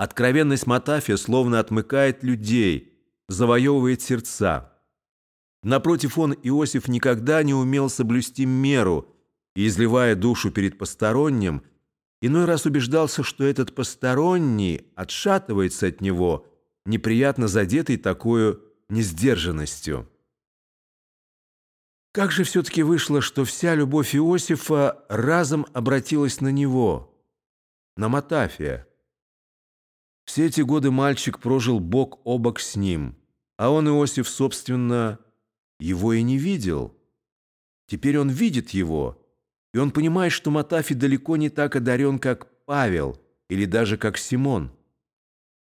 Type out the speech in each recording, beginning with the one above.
Откровенность Матафия словно отмыкает людей, завоевывает сердца. Напротив, он, Иосиф, никогда не умел соблюсти меру и, изливая душу перед посторонним, иной раз убеждался, что этот посторонний отшатывается от него, неприятно задетый такой несдержанностью. Как же все-таки вышло, что вся любовь Иосифа разом обратилась на него, на Матафия? Все эти годы мальчик прожил бок о бок с ним, а он, Иосиф, собственно, его и не видел. Теперь он видит его, и он понимает, что Матафи далеко не так одарен, как Павел или даже как Симон.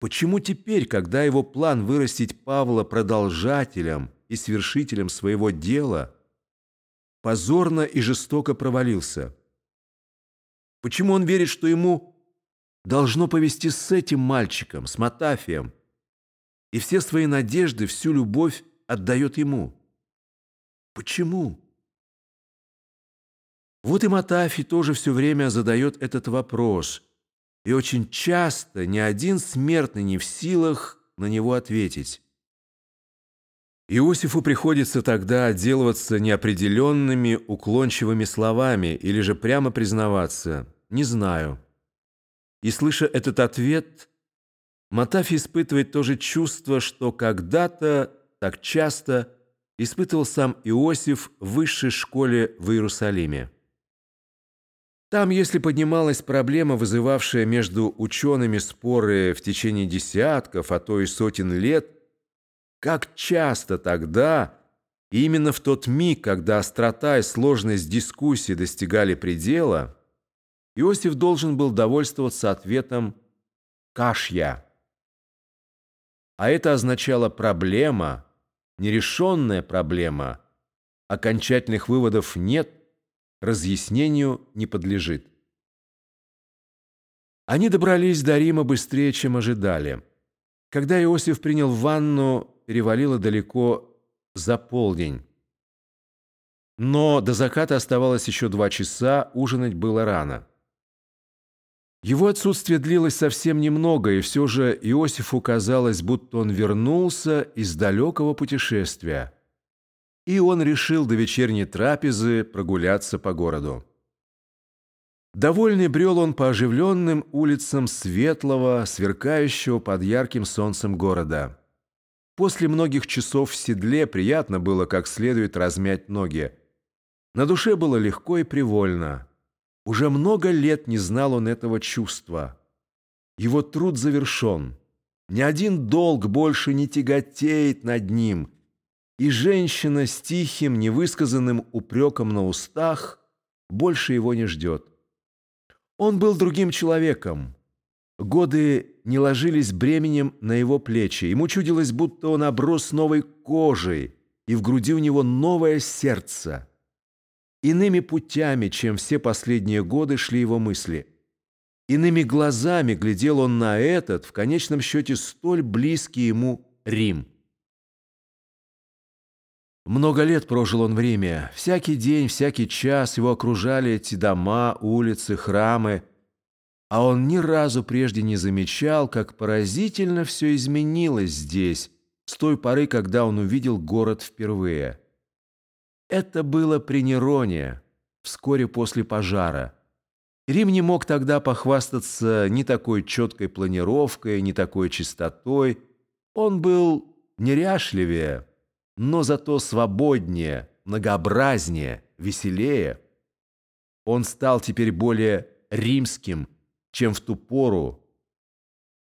Почему теперь, когда его план вырастить Павла продолжателем и свершителем своего дела – позорно и жестоко провалился. Почему он верит, что ему должно повести с этим мальчиком, с Матафием, и все свои надежды, всю любовь отдает ему? Почему? Вот и Матафий тоже все время задает этот вопрос, и очень часто ни один смертный не в силах на него ответить. Иосифу приходится тогда отделываться неопределенными, уклончивыми словами или же прямо признаваться «не знаю». И слыша этот ответ, Матафий испытывает то же чувство, что когда-то, так часто, испытывал сам Иосиф в высшей школе в Иерусалиме. Там, если поднималась проблема, вызывавшая между учеными споры в течение десятков, а то и сотен лет – как часто тогда, именно в тот миг, когда острота и сложность дискуссии достигали предела, Иосиф должен был довольствоваться ответом «кашья». А это означало проблема, нерешенная проблема, окончательных выводов нет, разъяснению не подлежит. Они добрались до Рима быстрее, чем ожидали. Когда Иосиф принял ванну, перевалило далеко за полдень. Но до заката оставалось еще два часа, ужинать было рано. Его отсутствие длилось совсем немного, и все же Иосифу казалось, будто он вернулся из далекого путешествия. И он решил до вечерней трапезы прогуляться по городу. Довольный брел он по оживленным улицам светлого, сверкающего под ярким солнцем города. После многих часов в седле приятно было как следует размять ноги. На душе было легко и привольно. Уже много лет не знал он этого чувства. Его труд завершен. Ни один долг больше не тяготеет над ним. И женщина с тихим, невысказанным упреком на устах больше его не ждет. Он был другим человеком. Годы не ложились бременем на его плечи. Ему чудилось, будто он оброс новой кожей, и в груди у него новое сердце. Иными путями, чем все последние годы, шли его мысли. Иными глазами глядел он на этот, в конечном счете, столь близкий ему Рим. Много лет прожил он в Риме. Всякий день, всякий час его окружали эти дома, улицы, храмы – а он ни разу прежде не замечал, как поразительно все изменилось здесь, с той поры, когда он увидел город впервые. Это было при Нероне, вскоре после пожара. Рим не мог тогда похвастаться ни такой четкой планировкой, ни такой чистотой. Он был неряшливее, но зато свободнее, многообразнее, веселее. Он стал теперь более римским, чем в ту пору.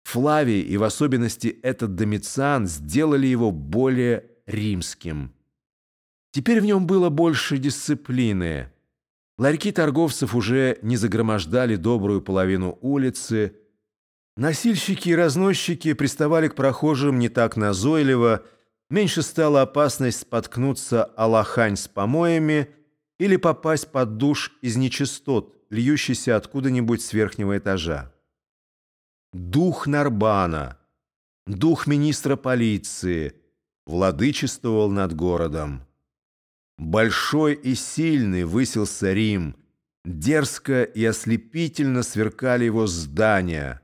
Флавий и в особенности этот Домициан сделали его более римским. Теперь в нем было больше дисциплины. Ларьки торговцев уже не загромождали добрую половину улицы. Носильщики и разносчики приставали к прохожим не так назойливо, меньше стала опасность споткнуться о лохань с помоями или попасть под душ из нечистот, льющийся откуда-нибудь с верхнего этажа. Дух Нарбана, дух министра полиции владычествовал над городом. Большой и сильный высился Рим, дерзко и ослепительно сверкали его здания,